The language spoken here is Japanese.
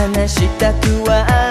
話したくは